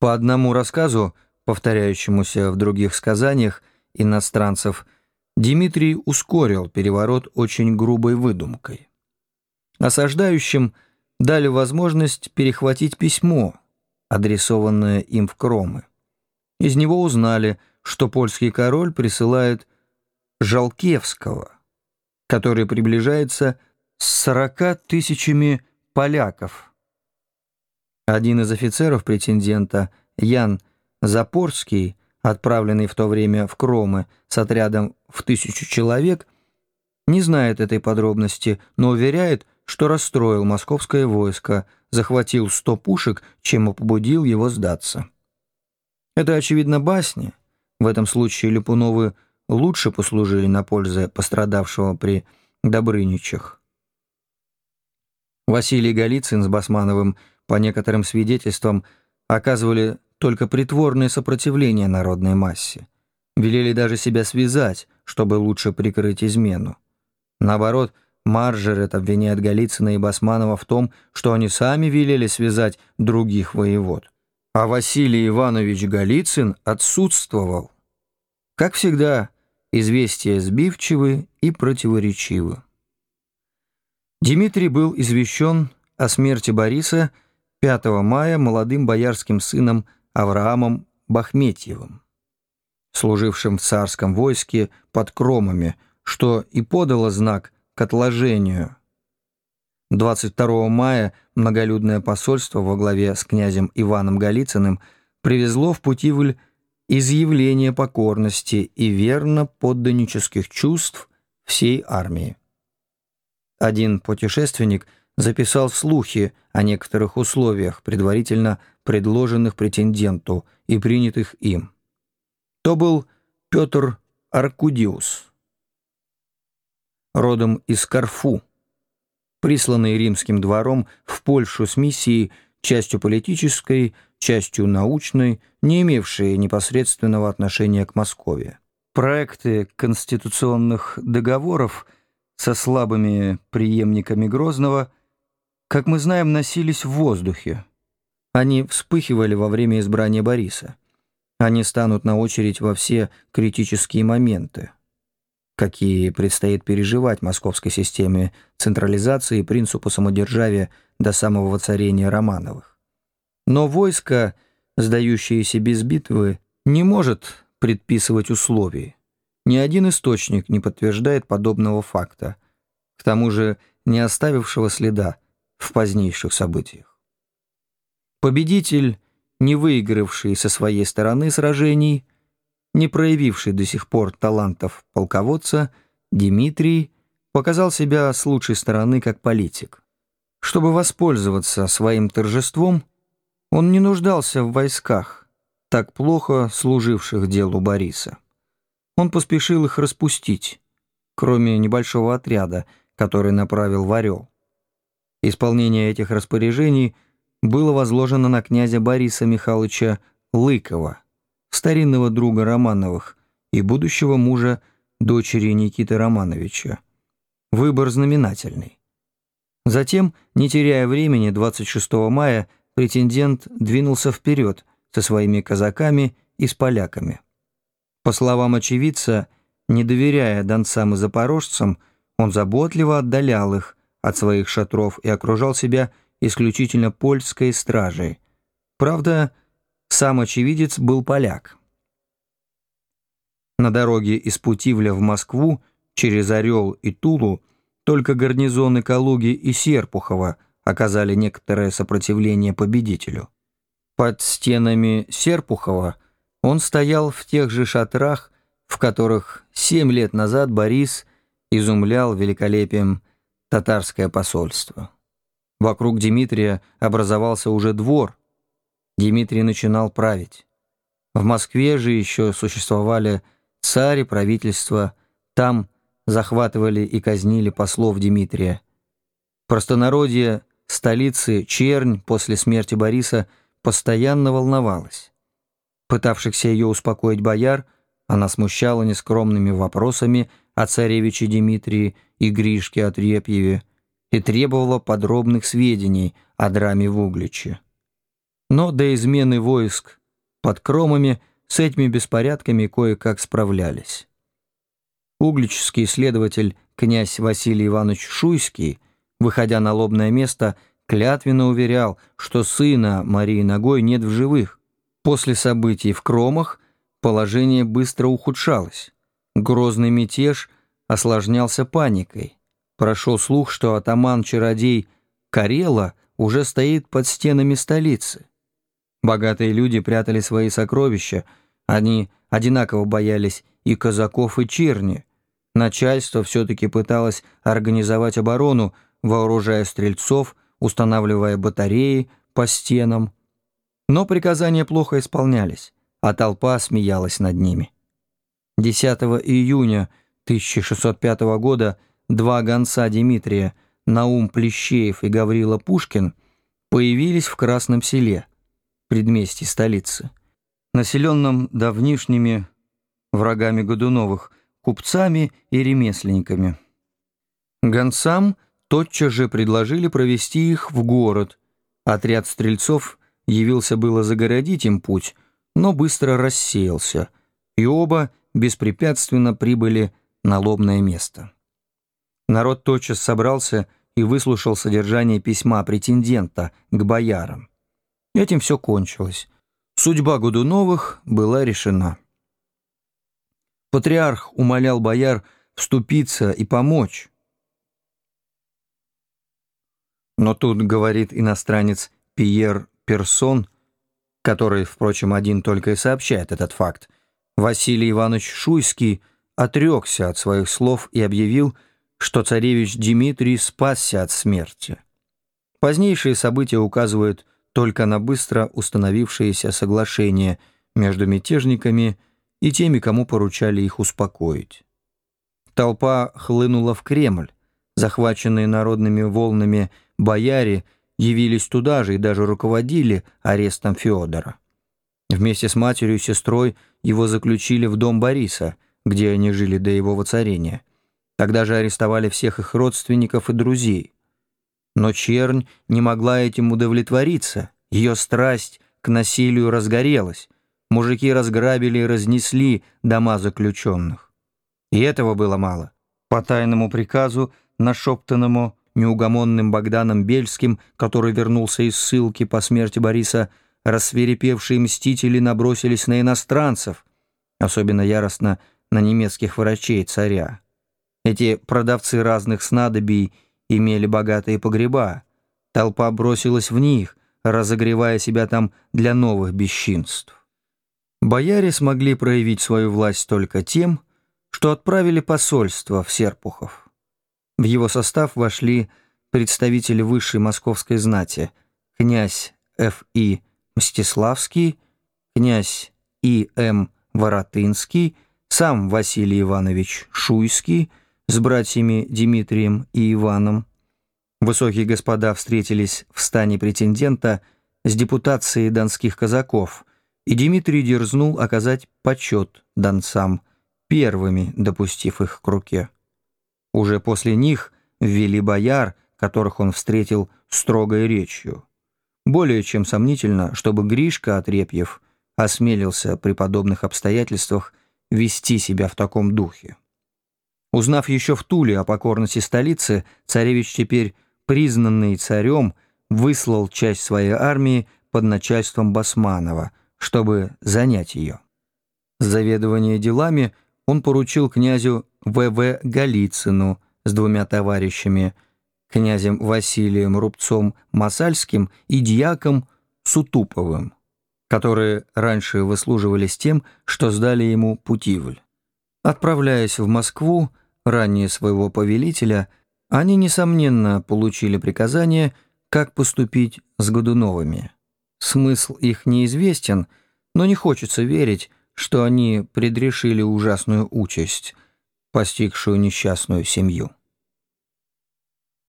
По одному рассказу, повторяющемуся в других сказаниях иностранцев, Дмитрий ускорил переворот очень грубой выдумкой. Осаждающим дали возможность перехватить письмо, адресованное им в Кромы. Из него узнали, что польский король присылает Жалкевского, который приближается с сорока тысячами поляков. Один из офицеров претендента, Ян Запорский, отправленный в то время в Кромы с отрядом в тысячу человек, не знает этой подробности, но уверяет, что расстроил московское войско, захватил сто пушек, чем и побудил его сдаться. Это, очевидно, басня. В этом случае Липуновы лучше послужили на пользу пострадавшего при Добрыничах. Василий Голицын с Басмановым, по некоторым свидетельствам, оказывали только притворное сопротивление народной массе. Велели даже себя связать, чтобы лучше прикрыть измену. Наоборот, Маржерет обвиняет Голицына и Басманова в том, что они сами велели связать других воевод. А Василий Иванович Голицын отсутствовал. Как всегда, известия сбивчивы и противоречивы. Дмитрий был извещен о смерти Бориса 5 мая молодым боярским сыном Авраамом Бахметьевым, служившим в царском войске под Кромами, что и подало знак к отложению. 22 мая многолюдное посольство во главе с князем Иваном Голицыным привезло в Путивль изъявление покорности и верно подданнических чувств всей армии. Один путешественник записал слухи о некоторых условиях, предварительно предложенных претенденту и принятых им. То был Петр Аркудиус, родом из Карфу, присланный римским двором в Польшу с миссией, частью политической, частью научной, не имевшей непосредственного отношения к Москве. Проекты конституционных договоров – со слабыми преемниками Грозного, как мы знаем, носились в воздухе. Они вспыхивали во время избрания Бориса. Они станут на очередь во все критические моменты, какие предстоит переживать московской системе централизации и принципу самодержавия до самого воцарения Романовых. Но войско, сдающееся без битвы, не может предписывать условий. Ни один источник не подтверждает подобного факта, к тому же не оставившего следа в позднейших событиях. Победитель, не выигравший со своей стороны сражений, не проявивший до сих пор талантов полководца, Дмитрий показал себя с лучшей стороны как политик. Чтобы воспользоваться своим торжеством, он не нуждался в войсках, так плохо служивших делу Бориса. Он поспешил их распустить, кроме небольшого отряда, который направил в Орел. Исполнение этих распоряжений было возложено на князя Бориса Михайловича Лыкова, старинного друга Романовых и будущего мужа дочери Никиты Романовича. Выбор знаменательный. Затем, не теряя времени, 26 мая претендент двинулся вперед со своими казаками и с поляками. По словам очевидца, не доверяя донцам и запорожцам, он заботливо отдалял их от своих шатров и окружал себя исключительно польской стражей. Правда, сам очевидец был поляк. На дороге из Путивля в Москву через Орел и Тулу только гарнизоны Калуги и Серпухова оказали некоторое сопротивление победителю. Под стенами Серпухова – он стоял в тех же шатрах, в которых семь лет назад Борис изумлял великолепием татарское посольство. Вокруг Дмитрия образовался уже двор. Дмитрий начинал править. В Москве же еще существовали цари, правительство. Там захватывали и казнили послов Дмитрия. Простонародье столицы Чернь после смерти Бориса постоянно волновалась. Пытавшихся ее успокоить бояр, она смущала нескромными вопросами о царевиче Дмитрии и Гришке Отрепьеве и требовала подробных сведений о драме в Угличе. Но до измены войск под кромами с этими беспорядками кое-как справлялись. Углический следователь князь Василий Иванович Шуйский, выходя на лобное место, клятвенно уверял, что сына Марии Ногой нет в живых. После событий в Кромах положение быстро ухудшалось. Грозный мятеж осложнялся паникой. Прошел слух, что атаман-чародей Карела уже стоит под стенами столицы. Богатые люди прятали свои сокровища, они одинаково боялись и казаков, и черни. Начальство все-таки пыталось организовать оборону, вооружая стрельцов, устанавливая батареи по стенам. Но приказания плохо исполнялись, а толпа смеялась над ними. 10 июня 1605 года два гонца Дмитрия, Наум Плещеев и Гаврила Пушкин, появились в Красном селе, предместье столицы, населенном давнишними врагами Годуновых, купцами и ремесленниками. Гонцам тотчас же предложили провести их в город. Отряд стрельцов явился было загородить им путь, но быстро рассеялся, и оба беспрепятственно прибыли на лобное место. Народ тотчас собрался и выслушал содержание письма претендента к боярам. Этим все кончилось. Судьба Годуновых была решена. Патриарх умолял бояр вступиться и помочь. Но тут, говорит иностранец Пьер Персон, который, впрочем, один только и сообщает этот факт, Василий Иванович Шуйский отрекся от своих слов и объявил, что царевич Дмитрий спасся от смерти. Позднейшие события указывают только на быстро установившееся соглашение между мятежниками и теми, кому поручали их успокоить. Толпа хлынула в Кремль, захваченные народными волнами бояре явились туда же и даже руководили арестом Федора. Вместе с матерью и сестрой его заключили в дом Бориса, где они жили до его воцарения. Тогда же арестовали всех их родственников и друзей. Но чернь не могла этим удовлетвориться. Ее страсть к насилию разгорелась. Мужики разграбили и разнесли дома заключенных. И этого было мало. По тайному приказу, нашептанному неугомонным Богданом Бельским, который вернулся из ссылки по смерти Бориса, рассверепевшие мстители набросились на иностранцев, особенно яростно на немецких врачей царя. Эти продавцы разных снадобий имели богатые погреба. Толпа бросилась в них, разогревая себя там для новых бесчинств. Бояре смогли проявить свою власть только тем, что отправили посольство в Серпухов. В его состав вошли представители высшей московской знати, князь Ф.И. Мстиславский, князь И.М. Воротынский, сам Василий Иванович Шуйский, с братьями Дмитрием и Иваном. Высокие господа встретились в стане претендента с депутацией донских казаков, и Дмитрий дерзнул оказать почет донцам, первыми допустив их к руке. Уже после них ввели бояр, которых он встретил строгой речью. Более чем сомнительно, чтобы Гришка Отрепьев осмелился при подобных обстоятельствах вести себя в таком духе. Узнав еще в Туле о покорности столицы, царевич теперь, признанный царем, выслал часть своей армии под начальством Басманова, чтобы занять ее. Заведование делами он поручил князю В.В. Голицыну с двумя товарищами, князем Василием Рубцом Масальским и дьяком Сутуповым, которые раньше выслуживались тем, что сдали ему Путивль. Отправляясь в Москву, ранее своего повелителя, они, несомненно, получили приказание, как поступить с Годуновыми. Смысл их неизвестен, но не хочется верить, что они предрешили ужасную участь, постигшую несчастную семью.